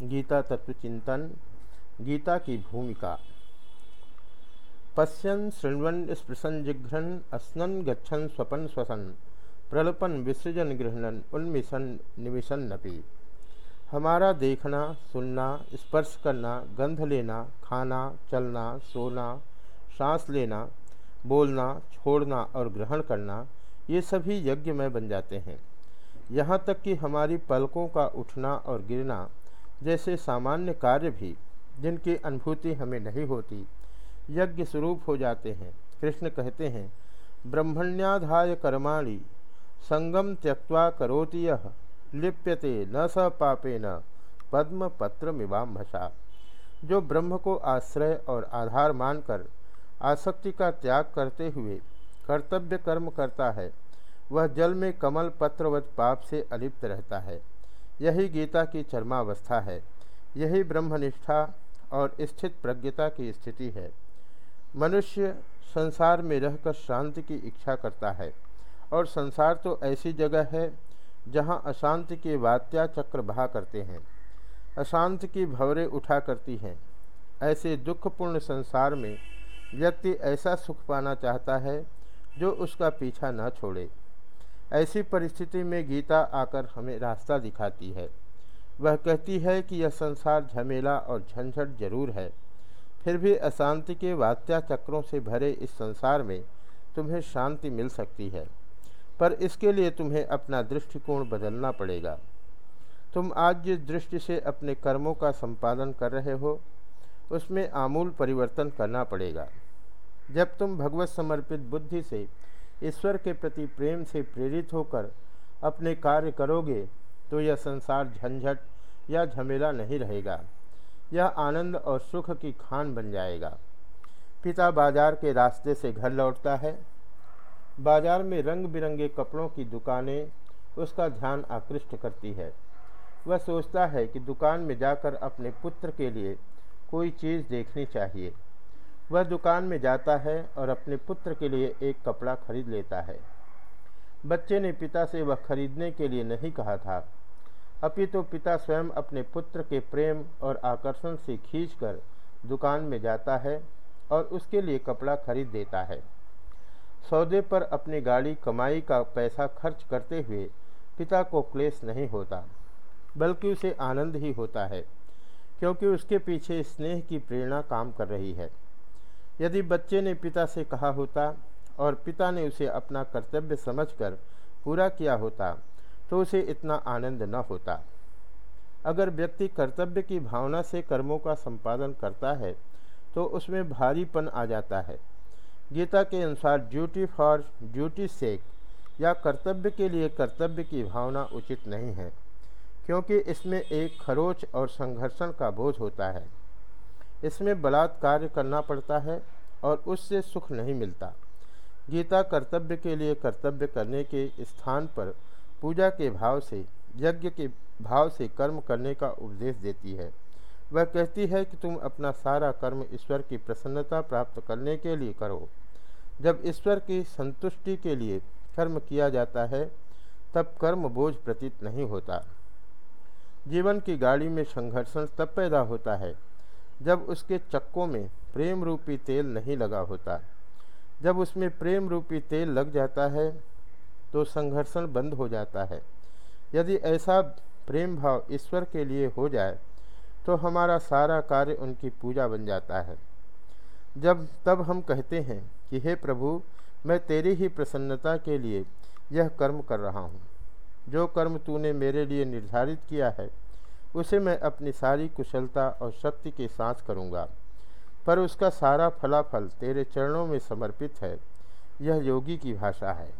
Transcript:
गीता तत्व चिंतन, गीता की भूमिका। पश्यन शृण्वन स्पृशन जिघ्रन, अस्नन गच्छन स्वपन स्वसन प्रलपन विसृजन गृहणन उन्मिशन निमिशन नपी हमारा देखना, सुनना, स्पर्श करना, गंध लेना, खाना, चलना, सोना, सांस लेना, बोलना, छोड़ना और ग्रहण करना, ये सभी यज्ञ में बन जाते हैं। यहाँ तक कि हमारी पलकों का उठना और गिरना जैसे सामान्य कार्य भी, जिनकी अनुभूति हमें नहीं होती, यज्ञ स्वरूप हो जाते हैं। कृष्ण कहते हैं, ब्रह्मण्याधाय कर्माणि, संगम त्यक्वा करोति यह लिप्यते न स पापे न पद्म पत्र मिवाम्भसा जो ब्रह्म को आश्रय और आधार मानकर आसक्ति का त्याग करते हुए कर्तव्य कर्म करता है, वह जल में कमल पत्रवत पाप से अलिप्त रहता है। यही गीता की चरमावस्था है। यही ब्रह्मनिष्ठा और स्थित प्रज्ञता की स्थिति है। मनुष्य संसार में रहकर शांति की इच्छा करता है और संसार तो ऐसी जगह है जहाँ अशांति के वात्या चक्र बहा करते हैं। अशांत की भवरे उठा करती हैं। ऐसे दुखपूर्ण संसार में व्यक्ति ऐसा सुख पाना चाहता है जो उसका पीछा न छोड़े। ऐसी परिस्थिति में गीता आकर हमें रास्ता दिखाती है। वह कहती है कि यह संसार झमेला और झंझट ज़रूर है। फिर भी अशांति के वात्या चक्रों से भरे इस संसार में तुम्हें शांति मिल सकती है, पर इसके लिए तुम्हें अपना दृष्टिकोण बदलना पड़ेगा। तुम आज जिस दृष्टि से अपने कर्मों का संपादन कर रहे हो, उसमें आमूल परिवर्तन करना पड़ेगा। जब तुम भगवत समर्पित बुद्धि से ईश्वर के प्रति प्रेम से प्रेरित होकर अपने कार्य करोगे तो यह संसार झंझट या झमेला नहीं रहेगा। यह आनंद और सुख की खान बन जाएगा। पिता बाज़ार के रास्ते से घर लौटता है। बाज़ार में रंग बिरंगे कपड़ों की दुकानें उसका ध्यान आकृष्ट करती है। वह सोचता है कि दुकान में जाकर अपने पुत्र के लिए कोई चीज़ देखनी चाहिए। वह दुकान में जाता है और अपने पुत्र के लिए एक कपड़ा खरीद लेता है। बच्चे ने पिता से वह खरीदने के लिए नहीं कहा था। अपितु तो पिता स्वयं अपने पुत्र के प्रेम और आकर्षण से खींचकर दुकान में जाता है और उसके लिए कपड़ा खरीद देता है। सौदे पर अपनी गाड़ी कमाई का पैसा खर्च करते हुए पिता को क्लेश नहीं होता, बल्कि उसे आनंद ही होता है, क्योंकि उसके पीछे स्नेह की प्रेरणा काम कर रही है। यदि बच्चे ने पिता से कहा होता और पिता ने उसे अपना कर्तव्य समझकर पूरा किया होता तो उसे इतना आनंद न होता। अगर व्यक्ति कर्तव्य की भावना से कर्मों का संपादन करता है तो उसमें भारीपन आ जाता है। गीता के अनुसार ड्यूटी फॉर ड्यूटी सेक या कर्तव्य के लिए कर्तव्य की भावना उचित नहीं है, क्योंकि इसमें एक खरोच और संघर्षण का बोझ होता है। इसमें बलात्कार करना पड़ता है और उससे सुख नहीं मिलता। गीता कर्तव्य के लिए कर्तव्य करने के स्थान पर पूजा के भाव से, यज्ञ के भाव से कर्म करने का उपदेश देती है। वह कहती है कि तुम अपना सारा कर्म ईश्वर की प्रसन्नता प्राप्त करने के लिए करो। जब ईश्वर की संतुष्टि के लिए कर्म किया जाता है, तब कर्म बोझ प्रतीत नहीं होता। जीवन की गाड़ी में संघर्षण तब पैदा होता है जब उसके चक्कों में प्रेम रूपी तेल नहीं लगा होता, जब उसमें प्रेम रूपी तेल लग जाता है तो संघर्षण बंद हो जाता है। यदि ऐसा प्रेम भाव ईश्वर के लिए हो जाए तो हमारा सारा कार्य उनकी पूजा बन जाता है। जब, तब हम कहते हैं कि, हे प्रभु, मैं तेरी ही प्रसन्नता के लिए यह कर्म कर रहा हूँ। जो कर्म तूने मेरे लिए निर्धारित किया है उसे मैं अपनी सारी कुशलता और शक्ति के साथ करूँगा, पर उसका सारा फलाफल तेरे चरणों में समर्पित है। यह योगी की भाषा है।